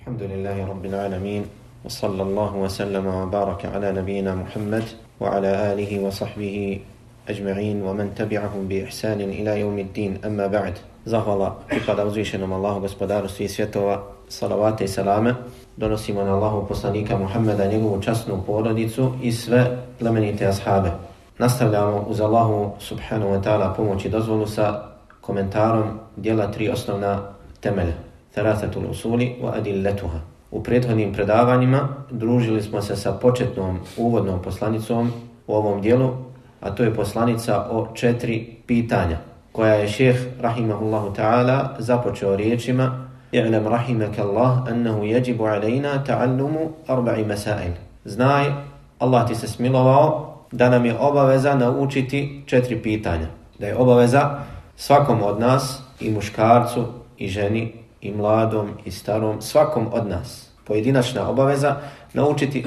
الحمد لله رب العالمين وصلى الله وسلم وبارك على نبينا محمد وعلى آله وصحبه أجمعين ومن تبعهم بإحسان إلى يوم الدين أما بعد Zahvala pripada uzvišenom Allahu gospodaru svih svjetova, salavate i salame. Donosimo na Allahu poslanika Muhammeda, njegovu časnu porodicu i sve plemenite ashabe. Nastavljamo uz Allahu subhanahu wa ta'ala pomoć i dozvolu sa komentarom dijela tri osnovna temelja. Tharathatul usuli wa adillatuha. U prethodnim predavanjima družili smo se sa početnom uvodnom poslanicom u ovom dijelu, a to je poslanica o četiri pitanja koja je šeheh rahimahullahu ta'ala započeo riječima I'lam rahimaka Allah annahu yajibu alayna ta'allumu arba'i masail. Znaj, Allah ti se smilovao da nam je obaveza naučiti četiri pitanja. Da je obaveza svakom od nas, i muškarcu, i ženi, i mladom, i starom, svakom od nas, pojedinačna obaveza, naučiti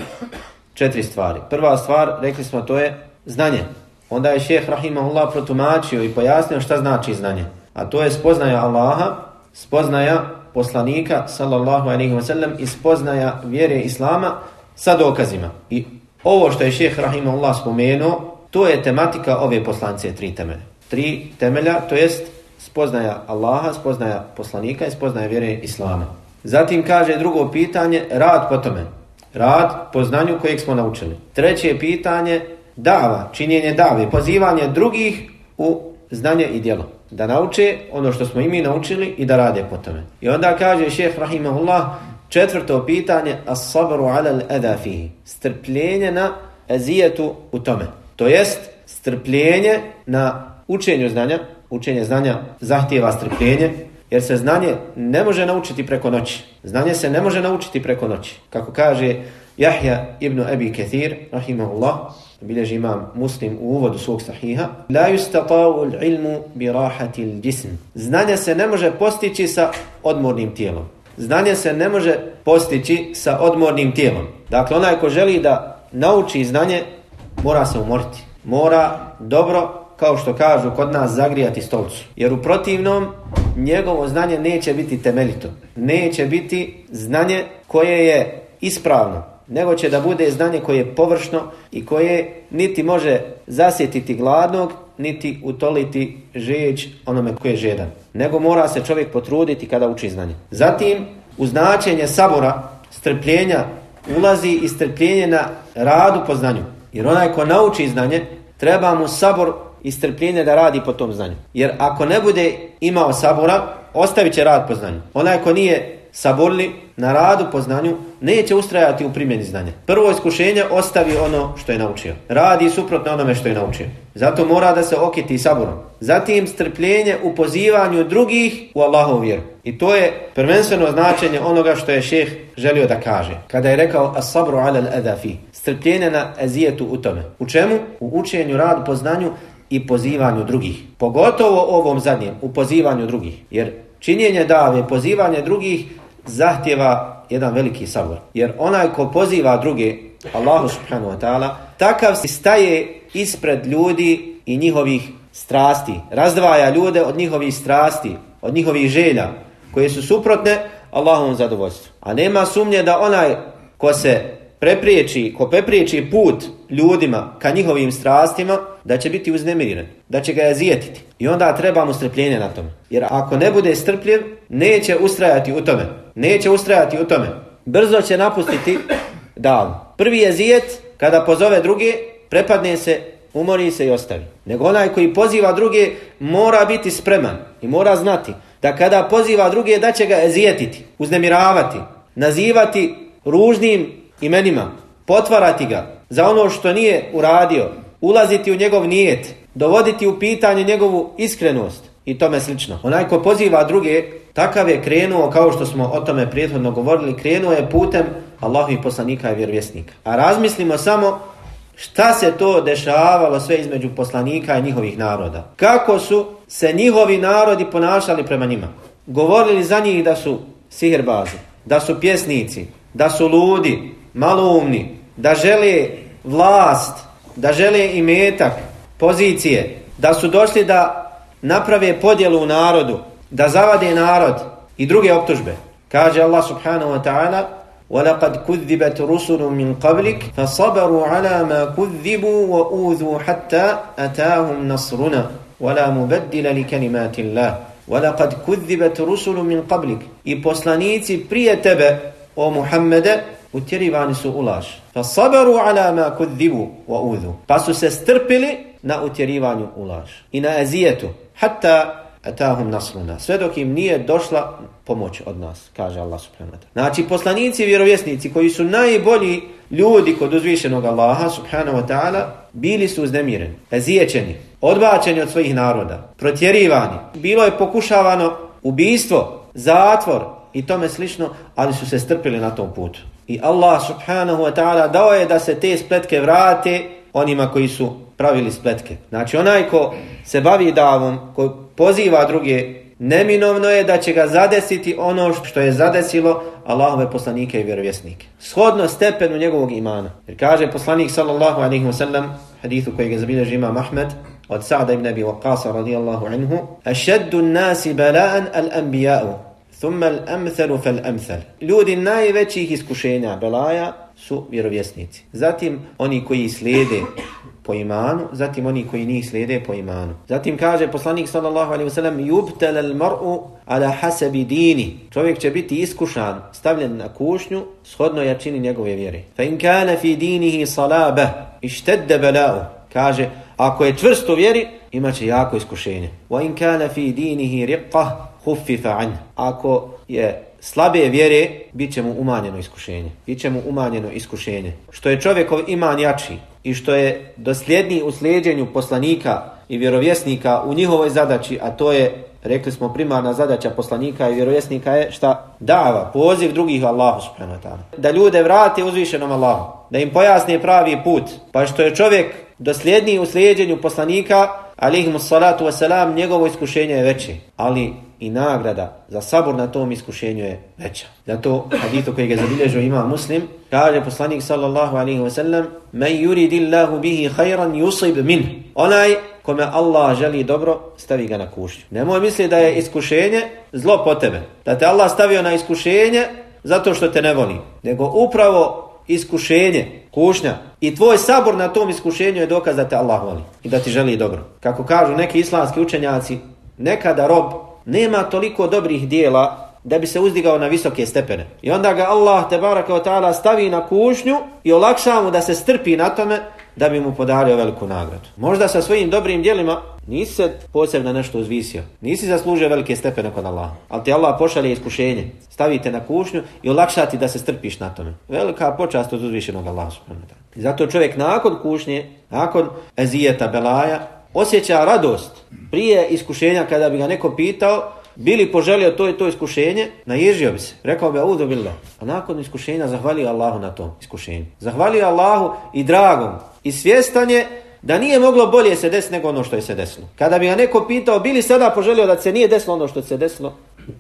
četiri stvari. Prva stvar, rekli smo, to je znanje. Onda je šeheh Rahimahullah protumačio i pojasnio šta znači znanje. A to je spoznaja Allaha, spoznaja poslanika, sallallahu alaihi wa sallam, i spoznaja vjere Islama sa dokazima. I ovo što je šeheh Rahimahullah spomenuo, to je tematika ove poslance tri temelja. Tri temelja, to jest spoznaja Allaha, spoznaja poslanika i spoznaja vjere Islama. Zatim kaže drugo pitanje, rad po tome. Rad po znanju kojeg smo naučili. Treće pitanje, dava, činjenje dave, pozivanje drugih u znanje i djelo. Da nauče ono što smo i mi naučili i da rade po tome. I onda kaže šeheh Rahimahullah, četvrto pitanje, as-sabru ala al-adafihi. Strpljenje na ezijetu u tome. To jest, strpljenje na učenju znanja, učenje znanja zahtijeva strpljenje, jer se znanje ne može naučiti preko noći. Znanje se ne može naučiti preko noći. Kako kaže Jahja ibn Abi Kathir, rahimahullah, bilježi imam muslim u uvodu svog sahiha, la yustata'u ilmu bi rahatil jism. Znanje se ne može postići sa odmornim tijelom. Znanje se ne može postići sa odmornim tijelom. Dakle, onaj ko želi da nauči znanje, mora se umoriti. Mora dobro kao što kažu kod nas, zagrijati stolcu. Jer u protivnom, njegovo znanje neće biti temeljito. Neće biti znanje koje je ispravno, nego će da bude znanje koje je površno i koje niti može zasjetiti gladnog, niti utoliti žeć onome koje je žedan. Nego mora se čovjek potruditi kada uči znanje. Zatim, u značenje sabora, strpljenja, ulazi i strpljenje na radu po znanju. Jer onaj ko nauči znanje, treba mu sabor i strpljenje da radi po tom znanju. Jer ako ne bude imao sabora, ostavit će rad po znanju. Onaj ko nije saborli na radu po znanju, neće ustrajati u primjeni znanja. Prvo iskušenje ostavi ono što je naučio. Radi suprotno onome što je naučio. Zato mora da se okiti saborom. Zatim strpljenje u pozivanju drugih u Allahovu vjeru. I to je prvenstveno značenje onoga što je šeh želio da kaže. Kada je rekao as-sabru ala al-adafi. Strpljenje na ezijetu u tome. U čemu? U učenju radu po znanju i pozivanju drugih. Pogotovo ovom zadnjem, u pozivanju drugih. Jer činjenje dave, pozivanje drugih zahtjeva jedan veliki sabor. Jer onaj ko poziva druge, Allahu subhanahu wa ta'ala, takav si staje ispred ljudi i njihovih strasti. Razdvaja ljude od njihovih strasti, od njihovih želja, koje su suprotne Allahovom zadovoljstvu. A nema sumnje da onaj ko se prepriječi, ko prepriječi put ljudima ka njihovim strastima, da će biti uznemiren, da će ga jezijetiti. I onda treba mu strpljenje na tome. Jer ako ne bude strpljiv, neće ustrajati u tome. Neće ustrajati u tome. Brzo će napustiti dal. Prvi jezijet, kada pozove druge, prepadne se, umori se i ostavi. Nego onaj koji poziva druge, mora biti spreman i mora znati da kada poziva druge, da će ga jezijetiti, uznemiravati, nazivati ružnim imenima, potvarati ga za ono što nije uradio, ulaziti u njegov nijet, dovoditi u pitanje njegovu iskrenost i tome slično. Onaj ko poziva druge, takav je krenuo, kao što smo o tome prijethodno govorili, krenuo je putem Allahovih poslanika i vjerovjesnika. A razmislimo samo šta se to dešavalo sve između poslanika i njihovih naroda. Kako su se njihovi narodi ponašali prema njima. Govorili za njih da su sihirbazi, da su pjesnici, da su ludi, maloumni, da žele vlast, da žele imetak, pozicije, da su došli da naprave podjelu u narodu, da zavade narod i druge optužbe. Kaže Allah subhanahu wa ta'ala ولقد كذبت رسل من قبلك فصبروا على ما كذبوا وأوذوا حتى أتاهم نصرنا ولا مبدل لكلمات الله ولقد كذبت رسل من قبلك i poslanici prije tebe o Muhammede utjerivani su u laž. Fasabaru ala ma kudzibu wa udhu. Pa su se strpili na utjerivanju u laž. I na azijetu. Hatta atahum nasluna. Sve dok im nije došla pomoć od nas, kaže Allah subhanahu wa ta'ala. Znači, poslanici i vjerovjesnici koji su najbolji ljudi kod uzvišenog Allaha subhanahu wa ta'ala, bili su uznemireni, ezijećeni, odbačeni od svojih naroda, protjerivani. Bilo je pokušavano ubistvo, zatvor i tome slično, ali su se strpili na tom putu. I Allah subhanahu wa ta'ala dao je da se te spletke vrate onima koji su pravili spletke. Znači onaj ko se bavi davom, ko poziva druge, neminovno je da će ga zadesiti ono što je zadesilo Allahove poslanike i vjerovjesnike. Shodno stepenu njegovog imana. Jer kaže poslanik sallallahu alaihi wa sallam, hadithu koji ga zabilježi imam Ahmed, od Sa'da ibn Abi Waqasa radijallahu anhu, ašeddu nasi bala'an al-anbija'u, thumma al-amthalu fal-amthal. Ljudi najvećih iskušenja belaja su vjerovjesnici. Zatim oni koji slijede po imanu, zatim oni koji njih slijede po imanu. Zatim kaže poslanik sallallahu alaihi wasallam yubtal al mar'u ala hasabi dini. Čovjek će biti iskušan, stavljen na kušnju shodno jačini njegove vjere. Fa in kana fi dinihi salaba ishtadda bala'u. Kaže ako je čvrsto vjeri, imaće jako iskušenje. Wa in kana fi dinihi riqqa khuffifa an. Ako je slabe vjere, bit će mu umanjeno iskušenje. Bit će mu umanjeno iskušenje. Što je čovjekov iman jači, i što je dosljedniji u slijedjenju poslanika i vjerovjesnika u njihovoj zadaći, a to je, rekli smo, primarna zadaća poslanika i vjerovjesnika je šta? Dava, poziv drugih Allahu subhanahu wa ta'ala. Da ljude vrate uzvišenom Allahu, da im pojasne pravi put. Pa što je čovjek dosljedniji u slijedjenju poslanika, alihimu salatu wasalam, njegovo iskušenje je veće. Ali i nagrada za sabor na tom iskušenju je veća. Zato hadithu koji ga zabilježio ima muslim, kaže poslanik sallallahu alaihi wa sallam, men yuridillahu bihi khayran yusib min. Onaj kome Allah želi dobro, stavi ga na kušnju. Nemoj misli da je iskušenje zlo po tebe. Da te Allah stavio na iskušenje zato što te ne voli. Nego upravo iskušenje, kušnja i tvoj sabor na tom iskušenju je dokaz da te Allah voli i da ti želi dobro. Kako kažu neki islamski učenjaci, nekada rob nema toliko dobrih dijela da bi se uzdigao na visoke stepene. I onda ga Allah te baraka ta'ala stavi na kušnju i olakša mu da se strpi na tome da bi mu podario veliku nagradu. Možda sa svojim dobrim dijelima nisi se posebno nešto uzvisio. Nisi zaslužio velike stepene kod Allaha. Ali ti Allah pošalje iskušenje. Stavite na kušnju i olakša ti da se strpiš na tome. Velika počast od uzvišenog Allaha. Zato čovjek nakon kušnje, nakon ezijeta, belaja, osjeća radost prije iskušenja kada bi ga neko pitao bili poželio to i to iskušenje, naježio bi se. Rekao bi, audu billah. A nakon iskušenja zahvalio Allahu na tom iskušenju. Zahvalio Allahu i dragom. I svjestan je da nije moglo bolje se desiti nego ono što je se desilo. Kada bi ga neko pitao, bili sada poželio da se nije desilo ono što se desilo,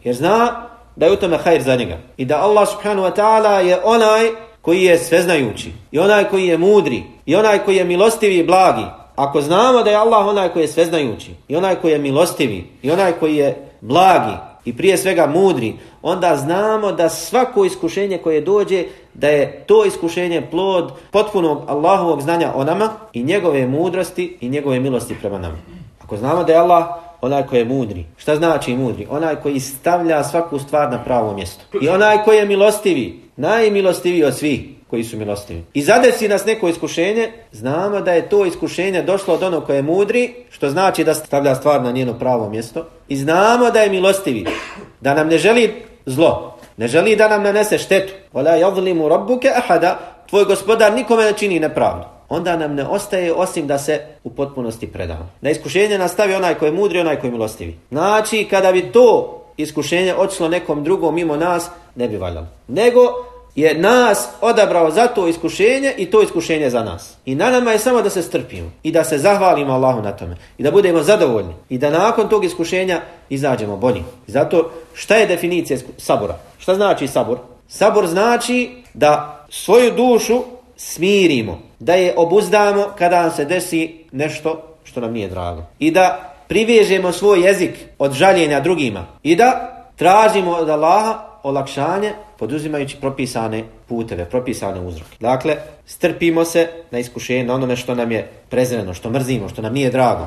jer zna da je u tome hajr za njega. I da Allah subhanahu wa ta'ala je onaj koji je sveznajući. I onaj koji je mudri. I onaj koji je milostivi i blagi. Ako znamo da je Allah onaj koji je sveznajući i onaj koji je milostivi i onaj koji je blagi i prije svega mudri, onda znamo da svako iskušenje koje dođe, da je to iskušenje plod potpunog Allahovog znanja o nama i njegove mudrosti i njegove milosti prema nama. Ako znamo da je Allah onaj koji je mudri, šta znači mudri? Onaj koji stavlja svaku stvar na pravo mjesto. I onaj koji je milostivi, najmilostiviji od svih, koji su milostivi. I zadesi nas neko iskušenje, znamo da je to iskušenje došlo od onog koje je mudri, što znači da stavlja stvar na njeno pravo mjesto. I znamo da je milostivi, da nam ne želi zlo, ne želi da nam nanese štetu. Ola yadlimu rabbuka ahada, tvoj gospodar nikome ne čini nepravdu. Onda nam ne ostaje osim da se u potpunosti predamo. Na iskušenje nastavi onaj koji je mudri, onaj koji je milostivi. Znači, kada bi to iskušenje odšlo nekom drugom mimo nas, ne bi valjalo. Nego je nas odabrao za to iskušenje i to iskušenje za nas. I na nama je samo da se strpimo i da se zahvalimo Allahu na tome i da budemo zadovoljni i da nakon tog iskušenja izađemo bolji. Zato šta je definicija sabora? Šta znači sabor? Sabor znači da svoju dušu smirimo, da je obuzdamo kada nam se desi nešto što nam nije drago. I da privežemo svoj jezik od žaljenja drugima i da tražimo od Allaha olakšanje poduzimajući propisane puteve, propisane uzroke. Dakle, strpimo se na iskušenje, na onome što nam je prezreno, što mrzimo, što nam nije drago.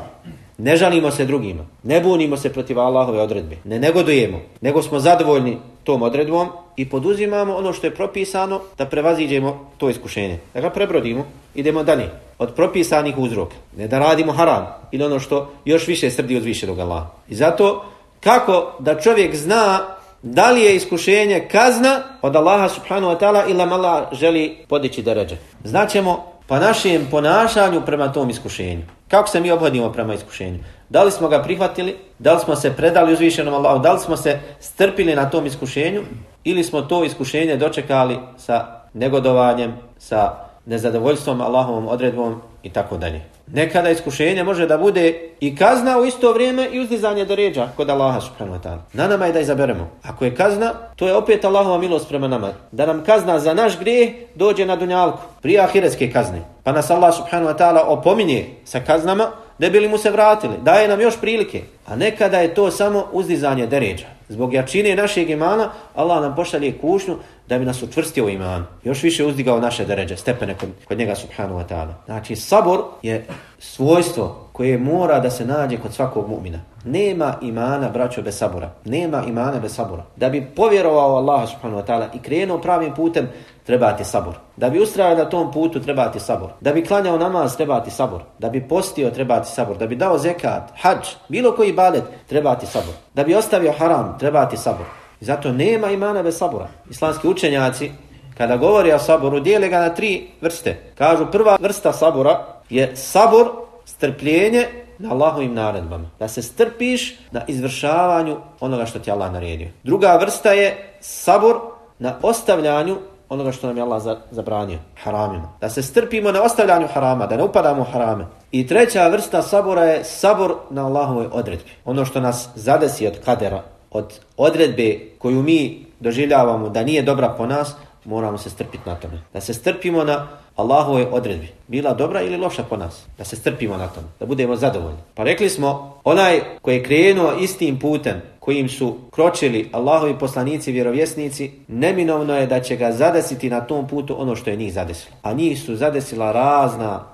Ne žalimo se drugima, ne bunimo se protiv Allahove odredbe, ne negodujemo, nego smo zadovoljni tom odredbom i poduzimamo ono što je propisano da prevaziđemo to iskušenje. Da ga prebrodimo, idemo dalje od propisanih uzroka. Ne da radimo haram ili ono što još više srdi od više od Allaha. I zato kako da čovjek zna da li je iskušenje kazna od Allaha subhanahu wa ta'ala ili Allah želi podići deređe. Znaćemo pa našem ponašanju prema tom iskušenju. Kako se mi obhodimo prema iskušenju? Da li smo ga prihvatili? Da li smo se predali uzvišenom Allahu? Da li smo se strpili na tom iskušenju? Ili smo to iskušenje dočekali sa negodovanjem, sa nezadovoljstvom Allahovom odredbom i tako dalje. Nekada iskušenje može da bude i kazna u isto vrijeme i uzdizanje do ređa kod Allaha subhanahu wa ta'ala. Na nama je da izaberemo. Ako je kazna, to je opet Allahova milost prema nama. Da nam kazna za naš grijeh dođe na dunjalku, prije ahiretske kazne. Pa nas Allah subhanahu wa ta'ala opominje sa kaznama, ne bili mu se vratili. Daje nam još prilike. A nekada je to samo uzdizanje deređa. Zbog jačine našeg imana, Allah nam pošalje kušnju da bi nas učvrstio u iman. Još više uzdigao naše deređe, stepene kod, kod njega subhanahu wa ta'ala. Znači, sabor je svojstvo koje mora da se nađe kod svakog mu'mina. Nema imana, braćo, bez sabora. Nema imana bez sabora. Da bi povjerovao Allah subhanahu wa ta'ala i krenuo pravim putem, treba ti sabor. Da bi ustrajao na tom putu, treba ti sabor. Da bi klanjao namaz, treba ti sabor. Da bi postio, treba ti sabor. Da bi dao zekat, hađ, bilo koji balet, treba ti sabor. Da bi ostavio haram, treba ti sabor. I zato nema imana bez sabora. Islamski učenjaci, kada govori o saboru, dijele ga na tri vrste. Kažu, prva vrsta sabora je sabor, strpljenje na Allahovim naredbama. Da se strpiš na izvršavanju onoga što ti Allah naredio. Druga vrsta je sabor na ostavljanju onoga što nam je Allah zabranio, haramima. Da se strpimo na ostavljanju harama, da ne upadamo u harame. I treća vrsta sabora je sabor na Allahovoj odredbi. Ono što nas zadesi od kadera, od odredbe koju mi doživljavamo da nije dobra po nas, moramo se strpiti na tome. Da se strpimo na Allahove odredbi Bila dobra ili loša po nas. Da se strpimo na tome. Da budemo zadovoljni. Pa rekli smo, onaj koji je krenuo istim putem kojim su kročili Allahovi poslanici i vjerovjesnici, neminovno je da će ga zadesiti na tom putu ono što je njih zadesilo. A njih su zadesila razna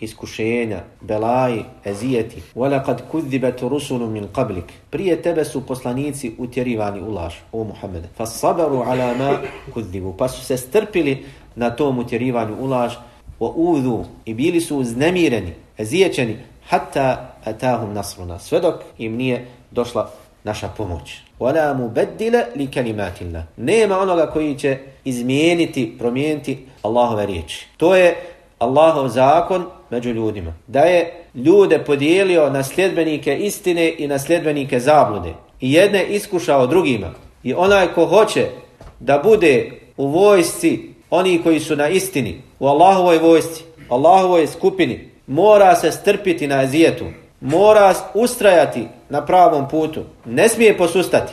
iskušenja, belaji, ezijeti. وَلَقَدْ كُذِّبَتُ رُسُلُ مِنْ قَبْلِكِ Prije tebe su poslanici utjerivani u laž, o Muhammede. فَصَبَرُوا عَلَى مَا كُذِّبُوا Pa su se strpili na tom utjerivanju u laž, وَأُوذُوا I bili su uznemireni, ezijećeni, hatta atahum nasruna. Sve dok im nije došla naša pomoć. Wala mubaddila li kalimatillah. Nema onoga koji će izmijeniti, promijeniti Allahove riječi. To je Allahov zakon među ljudima. Da je ljude podijelio na sljedbenike istine i na sljedbenike zablude. I jedne iskušao drugima. I onaj ko hoće da bude u vojsci oni koji su na istini, u Allahovoj vojsci, Allahovoj skupini, mora se strpiti na azijetu mora ustrajati na pravom putu. Ne smije posustati.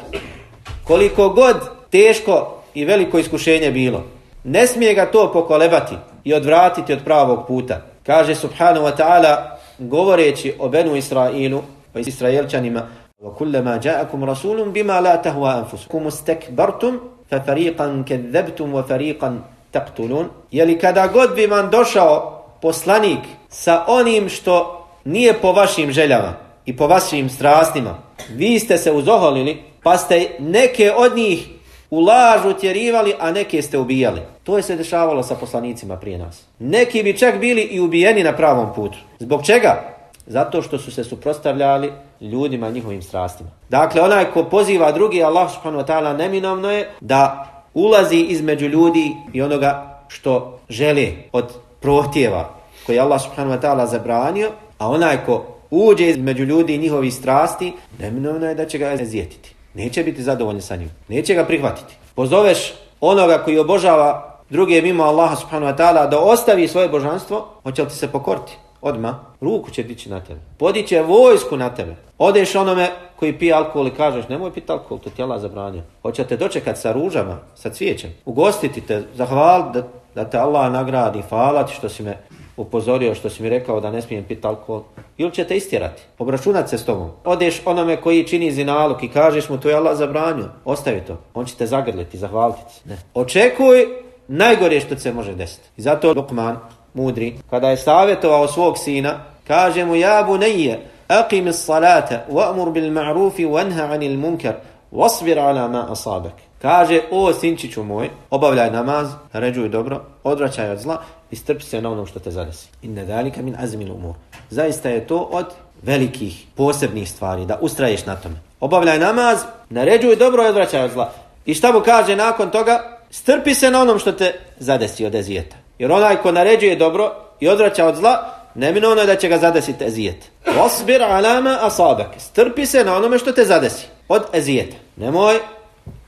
Koliko god teško i veliko iskušenje bilo, ne smije ga to pokolebati i odvratiti od pravog puta. Kaže subhanahu wa ta'ala, govoreći o Benu Israilu, o Israelčanima, وَكُلَّمَا جَاءَكُمْ رَسُولٌ بِمَا لَا تَهْوَا أَنفُسُكُمْ اسْتَكْبَرْتُمْ فَفَرِيقًا كَذَّبْتُمْ وَفَرِيقًا taqtulun. Jeli kada god bi vam došao poslanik sa onim što nije po vašim željama i po vašim strastima, vi ste se uzoholili pa ste neke od njih u laž utjerivali, a neke ste ubijali. To je se dešavalo sa poslanicima prije nas. Neki bi čak bili i ubijeni na pravom putu. Zbog čega? Zato što su se suprostavljali ljudima njihovim strastima. Dakle, onaj ko poziva drugi, Allah subhanahu wa ta'ala, neminovno je da ulazi između ljudi i onoga što žele od prohtjeva koje Allah subhanahu wa ta'ala zabranio A onaj ko uđe između ljudi i njihovi strasti, neminovno je da će ga zjetiti. Neće biti zadovoljni sa njim. Neće ga prihvatiti. Pozoveš onoga koji obožava druge mimo Allaha subhanahu wa ta'ala da ostavi svoje božanstvo, hoće li ti se pokoriti? Odma, ruku će dići na tebe. Podiće vojsku na tebe. Odeš onome koji pije alkohol i kažeš nemoj piti alkohol, to ti Allah zabranio. Hoće te dočekat sa ružama, sa cvijećem. Ugostiti te, zahval da, da te Allah nagradi, hvala ti što si me upozorio što si mi rekao da ne smijem piti alkohol, ili će te istjerati, obračunat se s tobom. Odeš onome koji čini zinalog i kažeš mu to je Allah zabranio, ostavi to, on će te zagrliti, zahvaliti. Ne. Očekuj najgore što se može desiti. I zato Lukman, mudri, kada je savjetovao svog sina, kaže mu, ja bu neje, aqim salata, wa'mur bil ma'rufi, wanha anil munkar, wasbir ala ma asabak. Kaže, o sinčiću moj, obavljaj namaz, naređuj dobro, odvraćaj od zla i strpi se na onom što te zadesi. Inne dalika min azmin umur. Zaista je to od velikih, posebnih stvari, da ustraješ na tome. Obavljaj namaz, naređuj dobro i odvraćaj od zla. I šta mu kaže nakon toga? Strpi se na onom što te zadesi od ezijeta. Jer onaj ko naređuje dobro i odvraća od zla, neminovno je da će ga zadesiti ezijet. Osbir alama asabak. Strpi se na onome što te zadesi od ezijeta. Nemoj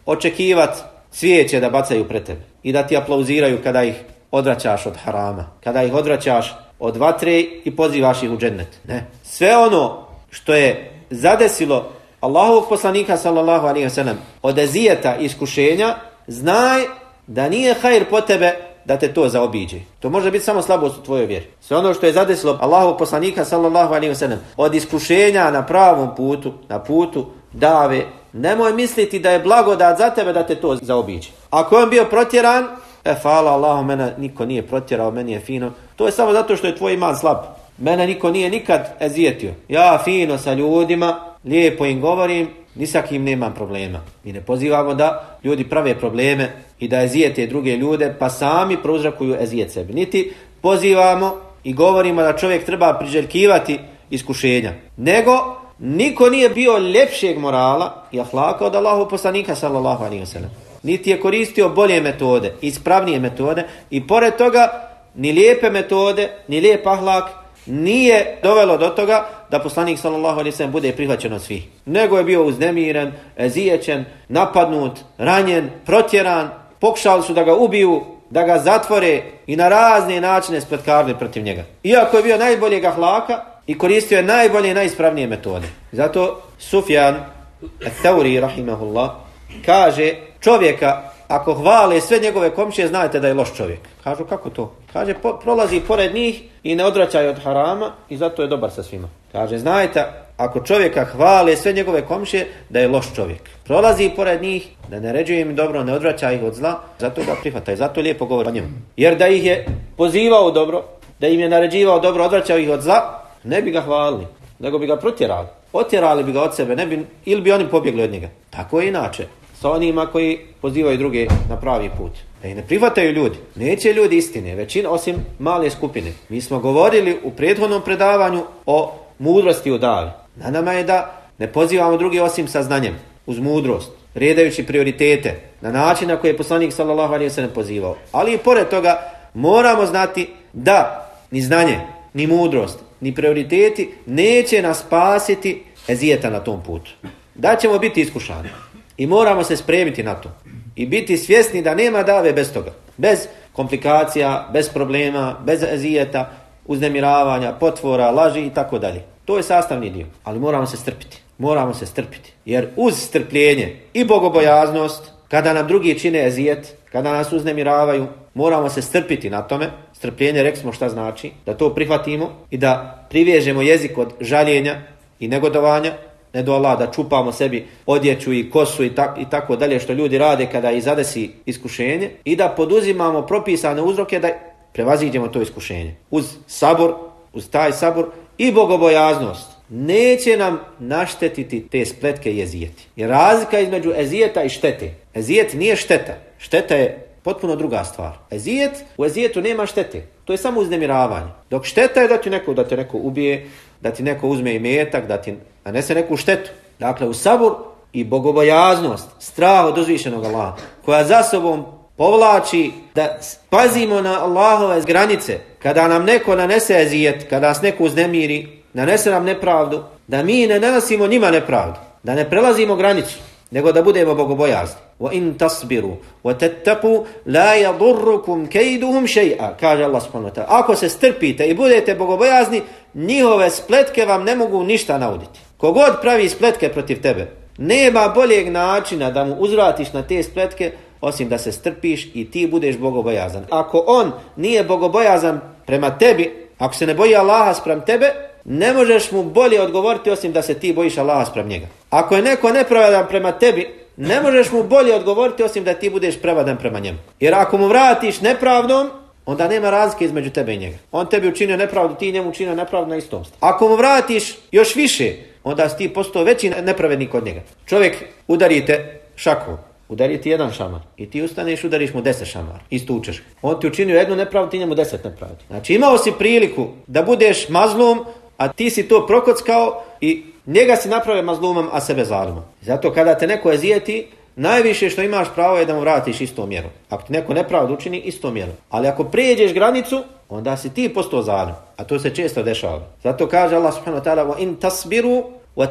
očekivat svijeće da bacaju pre tebe i da ti aplauziraju kada ih odvraćaš od harama, kada ih odvraćaš od vatre i pozivaš ih u džennet. Ne. Sve ono što je zadesilo Allahovog poslanika sallallahu alaihi wa sallam od ezijeta iskušenja, znaj da nije hajr po tebe da te to zaobiđe. To može biti samo slabost u tvojoj vjeri. Sve ono što je zadesilo Allahov poslanika sallallahu alaihi wa sallam od iskušenja na pravom putu, na putu dave, nemoj misliti da je blagodat za tebe da te to zaobiđe. Ako je on bio protjeran, e, fala Allahu, mene niko nije protjerao, meni je fino. To je samo zato što je tvoj iman slab. Mene niko nije nikad ezijetio. Ja fino sa ljudima, lijepo im govorim, ni sa kim nemam problema. Mi ne pozivamo da ljudi prave probleme i da ezijete druge ljude, pa sami prouzrakuju ezijet sebi. Niti pozivamo i govorimo da čovjek treba priželjkivati iskušenja. Nego Niko nije bio ljepšeg morala i ahlaka od Allahu poslanika sallallahu alaihi wasallam. Niti je koristio bolje metode, ispravnije metode i pored toga ni lijepe metode, ni lijep ahlak nije dovelo do toga da poslanik sallallahu alaihi ve sellem bude prihvaćen od svih. Nego je bio uznemiren, ezijećen, napadnut, ranjen, protjeran, pokušali su da ga ubiju, da ga zatvore i na razne načine spletkarili protiv njega. Iako je bio najboljeg ahlaka, i koristio je najbolje i najispravnije metode. Zato Sufjan Thauri, rahimahullah, kaže čovjeka, ako hvale sve njegove komšije, znajte da je loš čovjek. Kažu, kako to? Kaže, po, prolazi pored njih i ne odraćaju od harama i zato je dobar sa svima. Kaže, znajte, ako čovjeka hvale sve njegove komšije, da je loš čovjek. Prolazi pored njih, da ne ređuje im dobro, ne odvraća ih od zla, zato ga prihvataj, zato lijepo govori o njemu. Jer da ih je pozivao dobro, da im je naređivao dobro, odvraćao ih od zla, ne bi ga hvalili, nego bi ga protjerali. Otjerali bi ga od sebe, ne bi, ili bi oni pobjegli od njega. Tako je inače. Sa onima koji pozivaju druge na pravi put. Da ih ne prihvataju ljudi. Neće ljudi istine, većina osim male skupine. Mi smo govorili u prethodnom predavanju o mudrosti u davi. Na nama je da ne pozivamo drugi osim sa znanjem, uz mudrost, redajući prioritete, na način na koji je poslanik sallallahu alaihi sallam pozivao. Ali i pored toga moramo znati da ni znanje, ni mudrost, ni prioriteti neće nas spasiti ezijeta na tom putu. Da ćemo biti iskušani. I moramo se spremiti na to. I biti svjesni da nema dave bez toga. Bez komplikacija, bez problema, bez ezijeta, uznemiravanja, potvora, laži i tako dalje. To je sastavni dio. Ali moramo se strpiti. Moramo se strpiti. Jer uz strpljenje i bogobojaznost, kada nam drugi čine ezijet, kada nas uznemiravaju, moramo se strpiti na tome, strpljenje, rekli smo šta znači, da to prihvatimo i da privježemo jezik od žaljenja i negodovanja, ne do Allah, da čupamo sebi odjeću i kosu i, tak, i tako dalje što ljudi rade kada i zadesi iskušenje i da poduzimamo propisane uzroke da prevaziđemo to iskušenje. Uz sabor, uz taj sabor i bogobojaznost neće nam naštetiti te spletke i ezijeti. Jer razlika između ezijeta i štete. Ezijet nije šteta. Šteta je potpuno druga stvar. Ezijet, u ezijetu nema štete. To je samo uznemiravanje. Dok šteta je da ti neko, da te neko ubije, da ti neko uzme i metak, da ti nanese neku štetu. Dakle, u sabor i bogobojaznost, strah od uzvišenog Allaha, koja za sobom povlači da pazimo na Allahove granice, kada nam neko nanese ezijet, kada nas neko uznemiri, nanese nam nepravdu, da mi ne nanosimo njima nepravdu, da ne prelazimo granicu, nego da budemo bogobojazni. Wa تَصْبِرُوا وَتَتَّقُوا wa يَضُرُّكُمْ la yadurrukum shay'a. Kaže Allah subhanahu wa ta'ala. Ako se strpite i budete bogobojazni, njihove spletke vam ne mogu ništa nauditi. Kogod pravi spletke protiv tebe, nema boljeg načina da mu uzvratiš na te spletke osim da se strpiš i ti budeš bogobojazan. Ako on nije bogobojazan prema tebi, ako se ne boji Allaha sprem tebe, ne možeš mu bolje odgovoriti osim da se ti bojiš Allaha sprem njega. Ako je neko nepravedan prema tebi, ne možeš mu bolje odgovoriti osim da ti budeš prevadan prema njemu. Jer ako mu vratiš nepravdom, onda nema razlike između tebe i njega. On tebi učinio nepravdu, ti njemu učinio nepravdu na istom. Ako mu vratiš još više, onda si ti postao veći nepravednik od njega. Čovjek udarite šakom, udari ti jedan šamar i ti ustaneš udariš mu deset šamar Isto stučeš. On ti učinio jednu nepravdu, ti njemu deset nepravdi. Znači imao si priliku da budeš mazlum, a ti si to prokockao i njega si napravio mazlumom, a sebe zalimom. Zato kada te neko ezijeti, najviše što imaš pravo je da mu vratiš isto mjeru. Ako ti neko nepravdu učini, isto mjeru. Ali ako prijeđeš granicu, onda si ti postao zalim. A to se često dešava. Zato kaže Allah subhanahu wa ta'ala in tasbiru wa.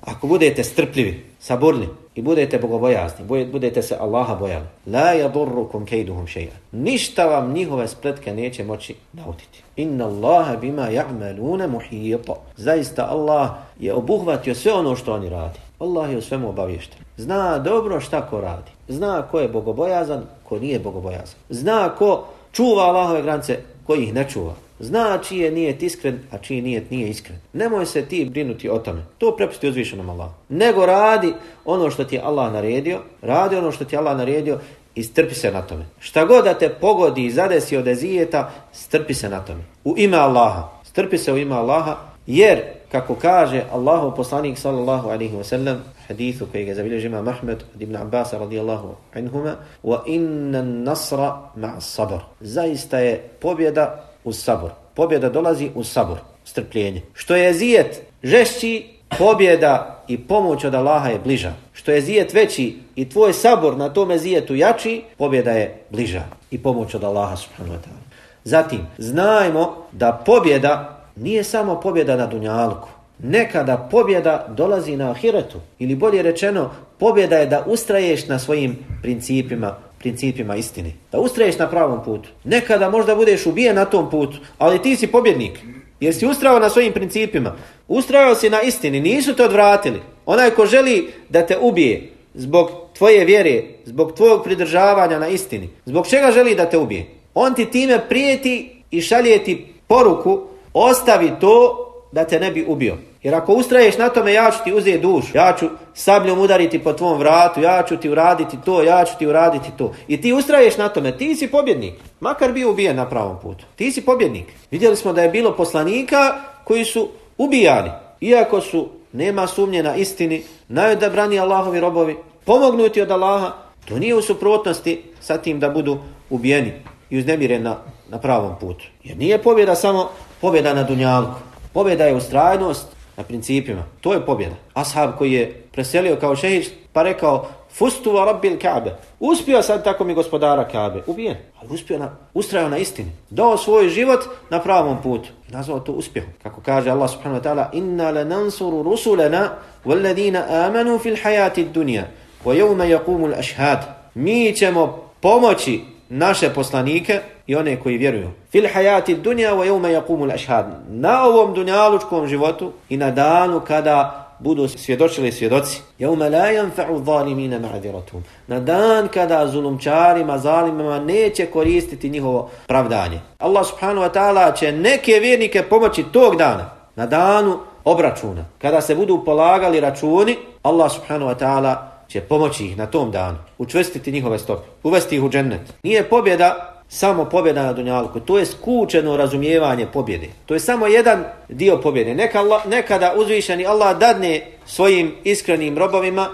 Ako budete strpljivi, saburni i budete bogobojazni, budete se Allaha bojali, la yadurrukum kayduhum shay'an. Ništa vam njihove spletke neće moći nauditi. Inna Allaha bima ya'maluna muhita. Zaista Allah je obuhvatio sve ono što oni radi. Allah je o svemu obavješten. Zna dobro šta ko radi. Zna ko je bogobojazan, ko nije bogobojazan. Zna ko čuva Allahove granice, ko ih ne čuva. Zna čiji je nijet iskren, a čiji nijet nije iskren. Nemoj se ti brinuti o tome. To prepusti uzvišenom Allah. Nego radi ono što ti je Allah naredio, radi ono što ti je Allah naredio i strpi se na tome. Šta god da te pogodi i zadesi od ezijeta, strpi se na tome. U ime Allaha. Strpi se u ime Allaha, jer, kako kaže Allahu poslanik sallallahu alaihi wasallam hadithu koji ga zabilježi ima Mahmed od Ibn Abbas radijallahu anhuma, wa inna nasra ma'a sabr. Zaista je pobjeda uz sabor. Pobjeda dolazi uz sabor, strpljenje. Što je zijet žešći, pobjeda i pomoć od Allaha je bliža. Što je zijet veći i tvoj sabor na tome zijetu jači, pobjeda je bliža i pomoć od Allaha subhanahu wa ta'ala. Zatim, znajmo da pobjeda nije samo pobjeda na dunjalku. Nekada pobjeda dolazi na ahiretu. Ili bolje rečeno, pobjeda je da ustraješ na svojim principima, principima istine. Da ustraješ na pravom putu. Nekada možda budeš ubijen na tom putu, ali ti si pobjednik. Jer si ustrao na svojim principima. Ustrao si na istini, nisu te odvratili. Onaj ko želi da te ubije zbog tvoje vjere, zbog tvojeg pridržavanja na istini, zbog čega želi da te ubije? On ti time prijeti i šalje ti poruku, ostavi to da te ne bi ubio. Jer ako ustraješ na tome, ja ću ti uzeti dušu, ja ću sabljom udariti po tvom vratu, ja ću ti uraditi to, ja ću ti uraditi to. I ti ustraješ na tome, ti si pobjednik. Makar bio ubijen na pravom putu. Ti si pobjednik. Vidjeli smo da je bilo poslanika koji su ubijani. Iako su, nema sumnje na istini, najodabrani Allahovi robovi, pomognuti od Allaha, to nije u suprotnosti sa tim da budu ubijeni i uznemireni na, na pravom putu. Jer nije pobjeda samo pobjeda na dunjalku. Pobjeda je ustrajnost na principima. To je pobjeda. Ashab koji je preselio kao šehić pa rekao Fustu wa rabbil Ka'be. Uspio sad tako mi gospodara Ka'be. Ubijen. Ali uspio na, ustrajao na istini. Dao svoj život na pravom putu. I nazvao to uspjehom. Kako kaže Allah subhanahu wa ta'ala Inna lanansuru nansuru rusulena walladina amanu fil hayati dunja wa yawma yaqumu al-ashhad. Mi ćemo pomoći naše poslanike i one koji vjeruju. Fil hayati dunya wa yawma yaqumu al-ashhad. Na ovom dunjalučkom životu i na danu kada budu svjedočili svjedoci. Yawma la yanfa'u zalimina ma'dhiratuhum. Na dan kada zulumčarima, zalimima neće koristiti njihovo pravdanje. Allah subhanahu wa ta'ala će neke vjernike pomoći tog dana. Na danu obračuna. Kada se budu polagali računi, Allah subhanahu wa ta'ala će pomoći ih na tom danu. Učvrstiti njihove stope. Uvesti ih u džennet. Nije pobjeda samo pobjeda na dunjalku. To je skučeno razumijevanje pobjede. To je samo jedan dio pobjede. Neka Allah, nekada uzvišeni Allah dadne svojim iskrenim robovima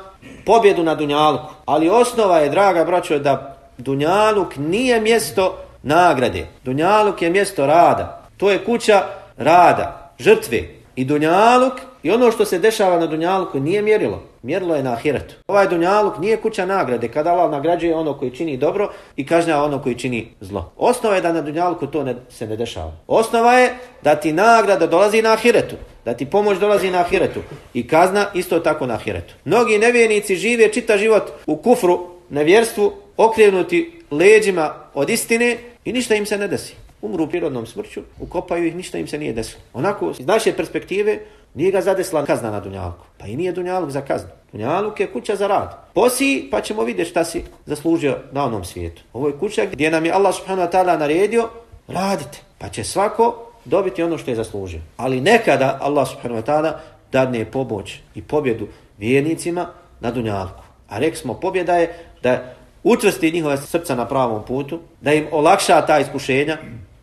pobjedu na dunjalku. Ali osnova je, draga braćo, da dunjaluk nije mjesto nagrade. Dunjaluk je mjesto rada. To je kuća rada, žrtve. I dunjaluk i ono što se dešava na dunjaluku nije mjerilo. Mjerilo je na ahiretu. Ovaj dunjaluk nije kuća nagrade kada Allah nagrađuje ono koji čini dobro i kažnja ono koji čini zlo. Osnova je da na dunjaluku to ne, se ne dešava. Osnova je da ti nagrada dolazi na ahiretu. Da ti pomoć dolazi na ahiretu. I kazna isto tako na ahiretu. Mnogi nevjernici žive čita život u kufru, nevjerstvu, okrenuti leđima od istine i ništa im se ne desi. Umru prirodnom smrću, ukopaju ih, ništa im se nije desilo. Onako, iz naše perspektive, Nije ga zadesla kazna na dunjalku. Pa i nije dunjaluk za kaznu. Dunjaluk je kuća za rad. Posi, pa ćemo vidjeti šta si zaslužio na onom svijetu. Ovo je kuća gdje nam je Allah subhanahu wa ta'ala naredio, radite. Pa će svako dobiti ono što je zaslužio. Ali nekada Allah subhanahu wa ta'ala dadne poboć i pobjedu vjernicima na Dunjalku. A rek smo, pobjeda je da utvrsti njihove srca na pravom putu, da im olakša ta iskušenja,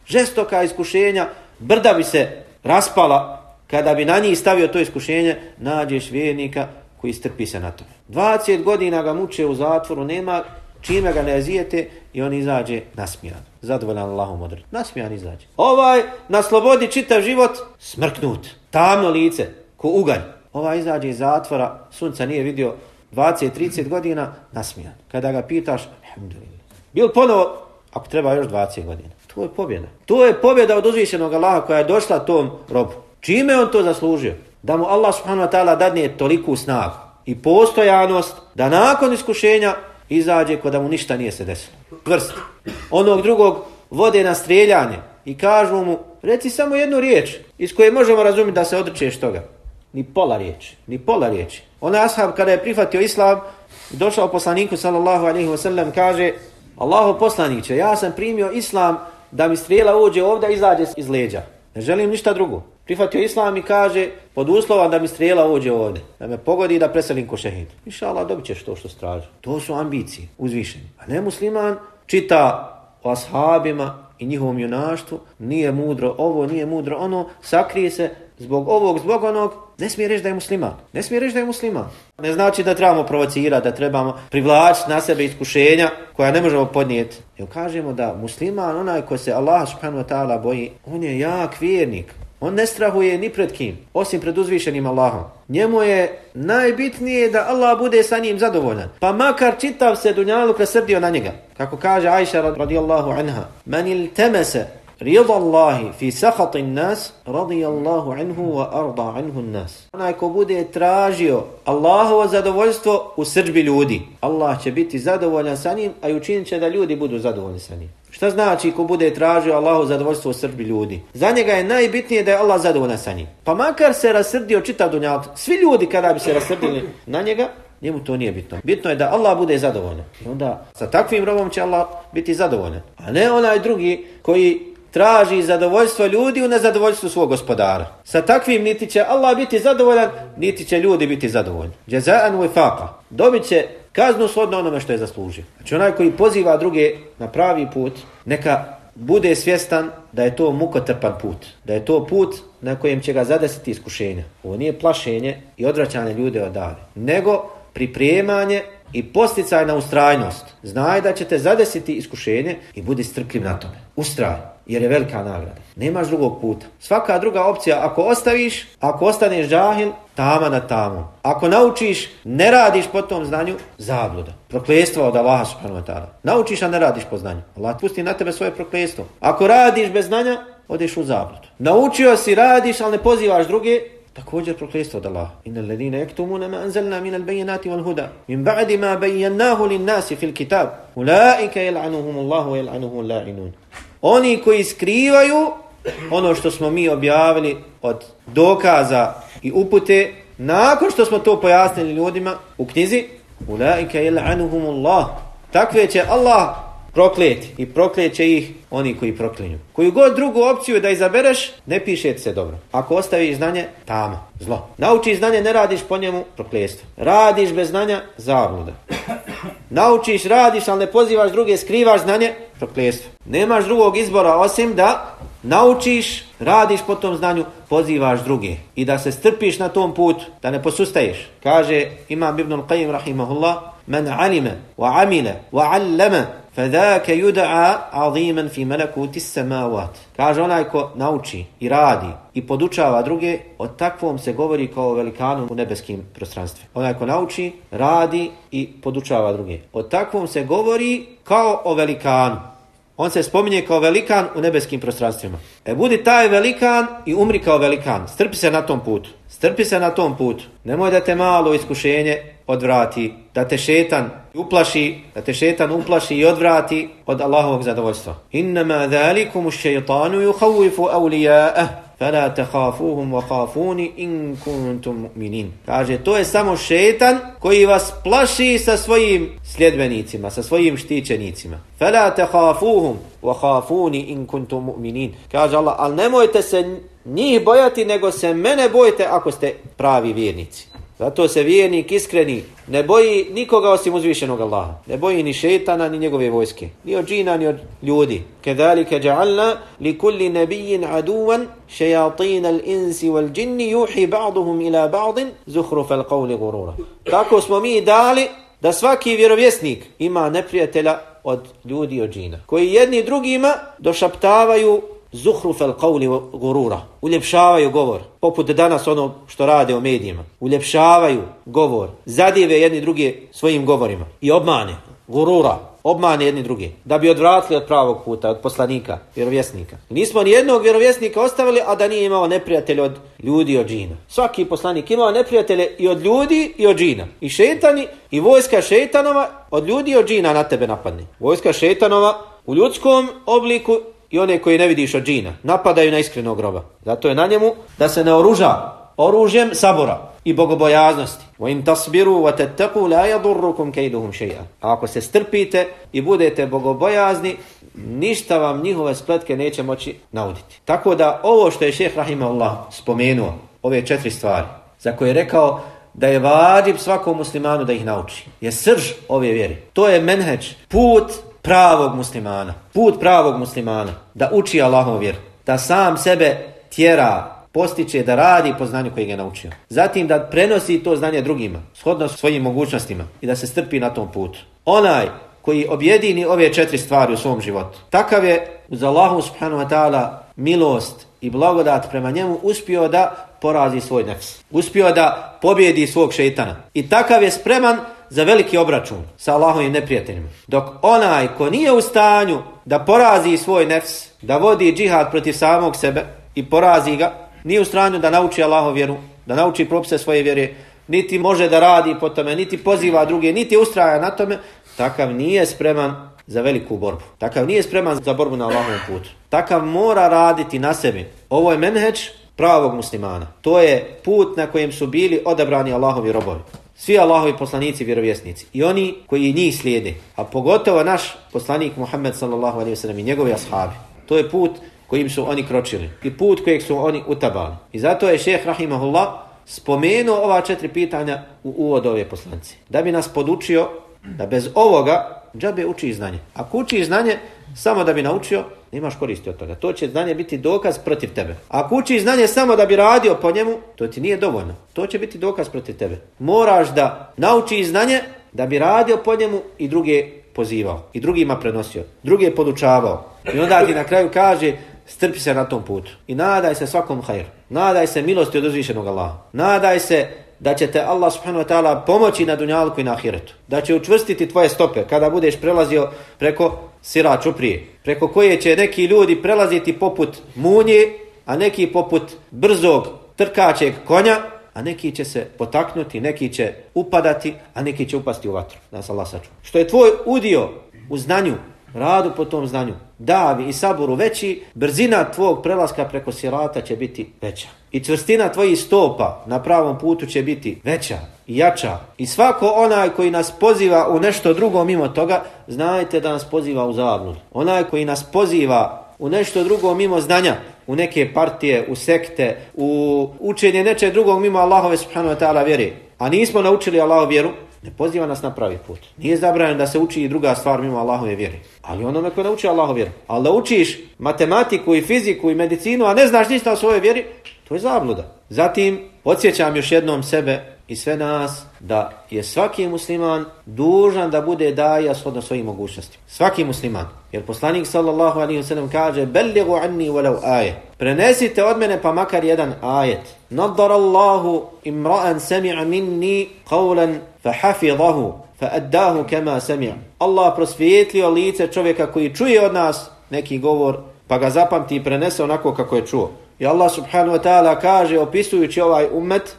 žestoka iskušenja, brda bi se raspala kada bi na njih stavio to iskušenje, nađeš vjernika koji strpi se na tome. 20 godina ga muče u zatvoru, nema čime ga ne zijete i on izađe nasmijan. Zadovoljan Allahom odred. Nasmijan izađe. Ovaj na slobodi čitav život, smrknut. Tamno lice, ko ugalj. Ovaj izađe iz zatvora, sunca nije vidio 20-30 godina, nasmijan. Kada ga pitaš, alhamdulillah. Bil ponovo, ako treba još 20 godina. To je pobjeda. To je pobjeda od uzvišenog Allaha koja je došla tom robu. Čime on to zaslužio? Da mu Allah subhanahu wa ta'ala dadne toliku snagu i postojanost da nakon iskušenja izađe kod da mu ništa nije se desilo. Vrst. Onog drugog vode na streljanje i kažu mu, reci samo jednu riječ iz koje možemo razumjeti da se odrčeš toga. Ni pola riječi, ni pola riječi. Onaj ashab kada je prihvatio islam, došao poslaniku sallallahu alaihi wa sallam, kaže, Allahu poslaniće, ja sam primio islam da mi strijela uđe ovdje izađe iz leđa. Ne želim ništa drugo. Prihvatio islam i kaže, pod uslovom da mi strijela uđe ovdje, da me pogodi da preselim ko šehid. Inša Allah, dobit ćeš to što stražu. To su ambicije, uzvišeni. A ne musliman čita o ashabima i njihovom junaštvu, nije mudro ovo, nije mudro ono, sakrije se zbog ovog, zbog onog, ne smije reći da je musliman. Ne smije reći da je musliman. Ne znači da trebamo provocirati, da trebamo privlačiti na sebe iskušenja koja ne možemo podnijeti. Jer kažemo da musliman, onaj ko se Allah subhanahu wa ta'ala boji, on je jak vjernik. On ne strahuje ni pred kim, osim pred uzvišenim Allahom. Njemu je najbitnije da Allah bude sa njim zadovoljan. Pa makar čitav se dunjalu presrdio na njega. Kako kaže Aisha radijallahu anha. Man il temese rida Allahi fi sahatin nas, radijallahu anhu wa arda anhu nas. Onaj ko bude tražio Allahovo zadovoljstvo u srđbi ljudi. Allah će biti zadovoljan sa njim, a učinit će da ljudi budu zadovoljni sa njim. Šta znači ko bude tražio Allahu zadovoljstvo u srđbi ljudi? Za njega je najbitnije da je Allah zadovoljan sa njim. Pa makar se rasrdio čitav dunjak, svi ljudi kada bi se rasrdili na njega, njemu to nije bitno. Bitno je da Allah bude zadovoljan. I onda sa takvim robom će Allah biti zadovoljan. A ne onaj drugi koji traži zadovoljstvo ljudi u nezadovoljstvu svog gospodara. Sa takvim niti će Allah biti zadovoljan, niti će ljudi biti zadovoljni. Jazaan wifaqa. Dobit će kaznu shodno onome što je zaslužio. Znači onaj koji poziva druge na pravi put, neka bude svjestan da je to mukotrpan put. Da je to put na kojem će ga zadesiti iskušenja. Ovo nije plašenje i odvraćanje ljude od. Nego pripremanje i posticaj na ustrajnost. Znaj da ćete zadesiti iskušenje i budi strpljiv na tome. Ustraj, jer je velika nagrada. Nemaš drugog puta. Svaka druga opcija, ako ostaviš, ako ostaneš džahil, tama na tamu. Ako naučiš, ne radiš po tom znanju, zabluda. Proklestvo od Allaha subhanahu wa ta'ala. Naučiš, a ne radiš po znanju. Allah pusti na tebe svoje proklestvo. Ako radiš bez znanja, odeš u zabludu. Naučio si, radiš, ali ne pozivaš druge, također proklestvo od Allaha. Inna alladhina yaktumuna ma anzalna min al-bayyinati wal huda min ba'di ma bayyanahu lin-nasi fil kitab ulaika yal'anuhum Allahu wa yal'anuhum la'inun. Oni koji skrivaju ono što smo mi objavili od dokaza i upute nakon što smo to pojasnili ljudima u knjizi ulaika yal'anuhum Allah. Takve će Allah prokleti i prokleće ih oni koji proklinju. Koju god drugu opciju da izabereš, ne piše se dobro. Ako ostaviš znanje, tamo, zlo. Nauči znanje, ne radiš po njemu, prokljestvo. Radiš bez znanja, zabluda. Naučiš, radiš, ali ne pozivaš druge, skrivaš znanje, prokljestvo. Nemaš drugog izbora osim da naučiš, radiš po tom znanju, pozivaš druge. I da se strpiš na tom putu, da ne posustaješ. Kaže Imam Ibn Qayyim rahimahullah, من علم وعمل وعلم فذاك يدعى عظيما في ملكوت السماوات kaže onaj ko nauči i radi i podučava druge od takvom se govori kao velikanu u nebeskim prostranstvima onaj ko nauči radi i podučava druge od takvom se govori kao o velikanu on se spominje kao velikan u nebeskim prostranstvima. E budi taj velikan i umri kao velikan. Strpi se na tom putu. Strpi se na tom putu. Nemoj da te malo iskušenje odvrati, da te šetan uplaši, da te šetan uplaši i odvrati od Allahovog zadovoljstva. Innama zalikum ash-shaytanu yukhawifu awliya'ah fela tehafuhum wa khafuni in kuntum mu'minin. Kaže, to je samo šetan koji vas plaši sa svojim sljedbenicima, sa svojim štićenicima. Fela tehafuhum wa khafuni in kuntum mu'minin. Kaže Allah, ali nemojte se njih bojati, nego se mene bojite ako ste pravi vjernici. Zato se vjernik iskreni ne boji nikoga osim uzvišenog Allaha. Ne boji ni šetana, ni njegove vojske. Ni od džina, ni od ljudi. Kedalike ja'alna li kulli nebijin aduvan šejatina insi wal džinni juhi ba'duhum ila ba'din zuhruf al qavli gurura. Tako smo mi dali da svaki vjerovjesnik ima neprijatelja od ljudi od džina. Koji jedni drugima došaptavaju zuhruf al qawli gurura. Uljepšavaju govor. Poput danas ono što rade u medijima. Uljepšavaju govor. Zadive jedni druge svojim govorima. I obmane. Gurura. Obmane jedni drugi. Da bi odvratili od pravog puta, od poslanika, vjerovjesnika. Nismo ni jednog vjerovjesnika ostavili, a da nije imao neprijatelje od ljudi i od džina. Svaki poslanik imao neprijatelje i od ljudi i od džina. I šetani, i vojska šetanova od ljudi i od džina na tebe napadne. Vojska šetanova u ljudskom obliku i one koji ne vidiš od džina. Napadaju na iskrenog groba. Zato je na njemu da se ne oruža oružjem sabora i bogobojaznosti. Wa in tasbiru wa tattaqu la yadurrukum kayduhum shay'a. Ako se strpite i budete bogobojazni, ništa vam njihove spletke neće moći nauditi. Tako da ovo što je šejh rahimahullah spomenuo, ove četiri stvari, za koje je rekao da je vađib svakom muslimanu da ih nauči, je srž ove vjere. To je menheđ, put pravog muslimana, put pravog muslimana, da uči Allahov vjeru, da sam sebe tjera, postiče da radi po znanju koje ga je naučio. Zatim da prenosi to znanje drugima, shodno svojim mogućnostima i da se strpi na tom putu. Onaj koji objedini ove četiri stvari u svom životu, takav je uz Allahu subhanahu wa ta'ala milost i blagodat prema njemu uspio da porazi svoj nefs. Uspio da pobjedi svog šeitana. I takav je spreman za veliki obračun sa Allahovim neprijateljima. Dok onaj ko nije u stanju da porazi svoj nefs, da vodi džihad protiv samog sebe i porazi ga, nije u stanju da nauči Allahov vjeru, da nauči propise svoje vjere, niti može da radi po tome, niti poziva druge, niti ustraja na tome, takav nije spreman za veliku borbu. Takav nije spreman za borbu na Allahovom putu. Takav mora raditi na sebi. Ovo je menheđ pravog muslimana. To je put na kojem su bili odabrani Allahovi robovi svi Allahovi poslanici vjerovjesnici i oni koji njih slijede, a pogotovo naš poslanik Muhammed sallallahu alaihi wasallam i njegovi ashabi. To je put kojim su oni kročili i put kojeg su oni utabali. I zato je šeheh rahimahullah spomenuo ova četiri pitanja u uvod ove poslanci. Da bi nas podučio da bez ovoga džabe uči znanje. Ako uči znanje samo da bi naučio, nemaš koristi od toga. To će znanje biti dokaz protiv tebe. Ako uči znanje samo da bi radio po njemu, to ti nije dovoljno. To će biti dokaz protiv tebe. Moraš da nauči znanje da bi radio po njemu i druge pozivao. I drugima prenosio. Druge podučavao. I onda ti na kraju kaže, strpi se na tom putu. I nadaj se svakom hajr. Nadaj se milosti od uzvišenog Allaha. Nadaj se da će te Allah subhanahu wa ta'ala pomoći na dunjalku i na ahiretu. Da će učvrstiti tvoje stope kada budeš prelazio preko sira čuprije. Preko koje će neki ljudi prelaziti poput munje, a neki poput brzog trkačeg konja, a neki će se potaknuti, neki će upadati, a neki će upasti u vatru. Da se Allah saču. Što je tvoj udio u znanju, radu po tom znanju, davi i saboru veći, brzina tvog prelaska preko sirata će biti veća. I čvrstina tvojih stopa na pravom putu će biti veća i jača. I svako onaj koji nas poziva u nešto drugo mimo toga, znajte da nas poziva u zablud. Onaj koji nas poziva u nešto drugo mimo znanja, u neke partije, u sekte, u učenje nečeg drugog mimo Allahove subhanahu wa ta'ala vjeri. A nismo naučili Allahov vjeru, ne poziva nas na pravi put. Nije zabranjeno da se uči i druga stvar mimo Allahove vjere. Ali onome ko nauči Allahove vjere. Ali da učiš matematiku i fiziku i medicinu, a ne znaš ništa o svojoj vjeri, to je zabluda. Zatim, odsjećam još jednom sebe i sve nas da je svaki musliman dužan da bude daja shodno svojim mogućnostima. Svaki musliman. Jer poslanik sallallahu alaihi wa sallam kaže Belligu anni walau aje. Prenesite od mene pa makar jedan ajet. Nadar Allahu imra'an sami'a minni qawlan fa hafidahu fa addahu kama sami'a. Allah prosvijetlio lice čovjeka koji čuje od nas neki govor pa ga zapamti i prenese onako kako je čuo. I Allah subhanahu wa ta'ala kaže opisujući ovaj ummet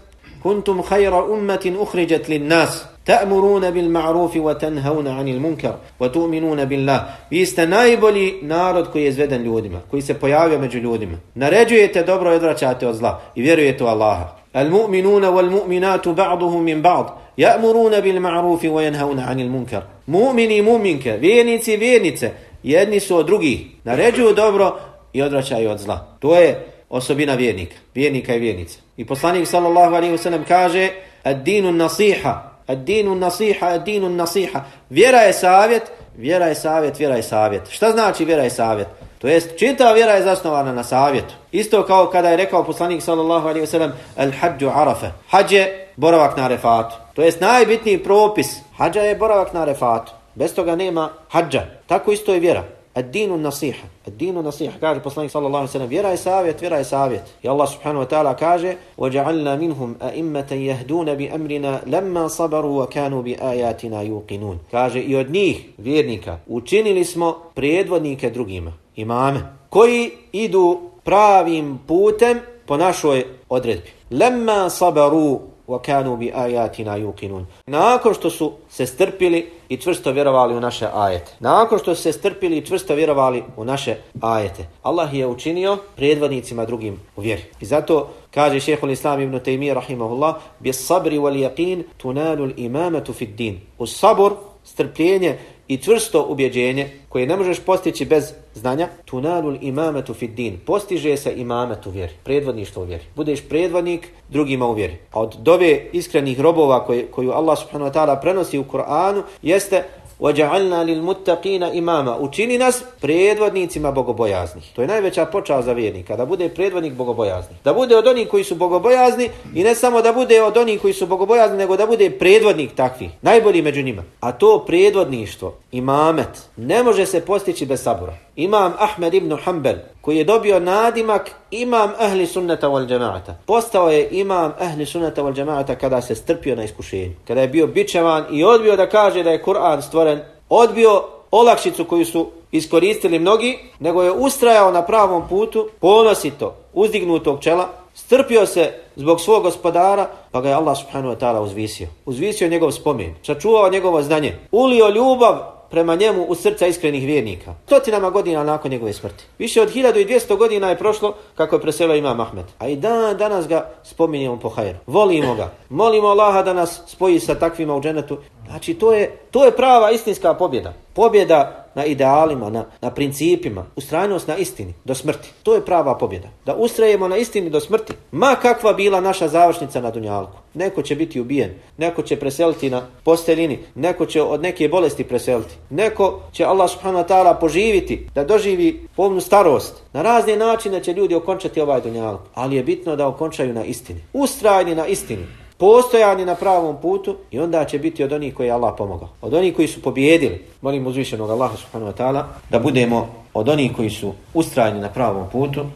kuntum khayra ummatin ukhrijat lin nas ta'muruna bil ma'ruf wa tanhauna 'anil munkar wa tu'minuna billah. Vi ste najbolji narod koji je izveden ljudima, koji se pojavio među ljudima. Naređujete dobro i odvraćate od zla i vjerujete u Allaha. Al mu'minuna wal mu'minatu ba'duhum min ba'd. Ya'muruna bil ma'rufi wa yanhauna 'anil munkar. Mu'mini i mu'minke, vjernici vjernice, jedni su od drugih. Naređuju dobro i odvraćaju od zla. To je osobina vjernika, vjernika i vjernice. I poslanik sallallahu alaihi wasallam kaže: "Ad-dinu nasiha, ad-dinu nasiha, ad-dinu nasiha." Vjera je savjet, vjera je savjet, vjera je savjet. Šta znači vjera je savjet? To jest, čita vjera je zasnovana na savjetu. Isto kao kada je rekao poslanik sallallahu alaihi wasallam "Al-hajju arafa." Hađ je boravak na Arefatu. To jest najbitniji propis. Hadža je boravak na Arefatu. Bez toga nema hadža. Tako isto je vjera. Ad-dinu nasiha. Ad-dinu nasiha. Kaže poslanik sallallahu alaihi sallam. Vjera je savjet, vjera je savjet. I Allah subhanahu wa ta'ala kaže وَجَعَلْنَا مِنْهُمْ أَئِمَّةً يَهْدُونَ بِأَمْرِنَا لَمَّا صَبَرُوا وَكَانُوا بِآيَاتِنَا يُقِنُونَ Kaže i od njih, vjernika, učinili smo predvodnike drugima, imame, koji idu pravim putem po našoj odredbi. لَمَّا صَبَرُوا وَكَانُوا بِآيَاتِنَا يُقِنُونَ Nakon što su se strpili, i čvrsto vjerovali u naše ajete. Nakon što su se strpili i čvrsto vjerovali u naše ajete. Allah je učinio predvodnicima drugim u vjeri. I zato kaže šehhul Islam ibn Taymiyyah rahimahullah bi sabri wal yaqin tunalu al imamatu fi din. U sabor, strpljenje i čvrsto ubjeđenje koje ne možeš postići bez znanja, tunalul imametu fid din, postiže se imametu vjeri, predvodništvo u vjeri. Budeš predvodnik drugima u vjeri. A od dove iskrenih robova koje, koju Allah subhanahu wa ta'ala prenosi u Koranu jeste وَجَعَلْنَا لِلْمُتَّقِينَ imama Učini nas predvodnicima bogobojaznih. To je najveća počast za vjernika, da bude predvodnik bogobojaznih. Da bude od onih koji su bogobojazni i ne samo da bude od onih koji su bogobojazni, nego da bude predvodnik takvih, najbolji među njima. A to predvodništvo, imamet, ne može se postići bez sabora. Imam Ahmed ibn Hanbel, koji je dobio nadimak imam ahli sunnata wal džemaata. Postao je imam ahli sunnata wal džemaata kada se strpio na iskušenju. Kada je bio bičevan i odbio da kaže da je Kur'an stvoren, odbio olakšicu koju su iskoristili mnogi, nego je ustrajao na pravom putu, ponosito, uzdignutog čela, strpio se zbog svog gospodara, pa ga je Allah subhanahu wa ta'ala uzvisio. Uzvisio njegov spomen, sačuvao njegovo znanje, ulio ljubav prema njemu u srca iskrenih vjernika. Stotinama godina nakon njegove smrti. Više od 1200 godina je prošlo kako je preselio Imam Ahmed. A i dan danas ga spominjemo po hajru. Volimo ga. Molimo Allaha da nas spoji sa takvima u dženetu. Znači to je, to je prava istinska pobjeda. Pobjeda na idealima, na, na principima, ustrajnost na istini do smrti. To je prava pobjeda. Da ustrajemo na istini do smrti. Ma kakva bila naša završnica na Dunjalku. Neko će biti ubijen, neko će preseliti na posteljini, neko će od neke bolesti preseliti. Neko će Allah subhanahu wa ta'ala poživiti, da doživi polnu starost. Na razne načine će ljudi okončati ovaj Dunjalku. Ali je bitno da okončaju na istini. Ustrajni na istini postojani na pravom putu i onda će biti od onih koji je Allah pomogao. Od onih koji su pobjedili. Molim uzvišenog Allaha subhanahu wa ta'ala da budemo od onih koji su ustrajni na pravom putu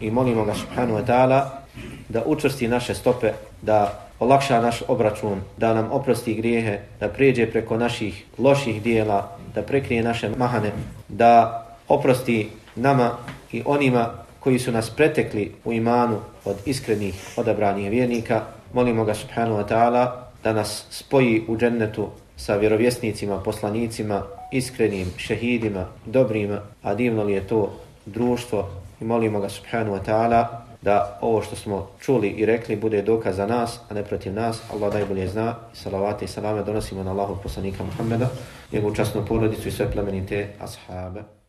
i molimo ga subhanahu wa ta'ala da učvrsti naše stope, da olakša naš obračun, da nam oprosti grijehe, da prijeđe preko naših loših dijela, da prekrije naše mahane, da oprosti nama i onima koji su nas pretekli u imanu od iskrenih odabranih vjernika, molimo ga subhanahu wa ta'ala da nas spoji u džennetu sa vjerovjesnicima, poslanicima, iskrenim šehidima, dobrima, a divno li je to društvo i molimo ga subhanahu wa ta'ala da ovo što smo čuli i rekli bude dokaz za nas, a ne protiv nas. Allah najbolje zna i salavate i salame donosimo na Allahog poslanika Muhammeda, njegovu časnu porodicu i sve plemenite ashabe.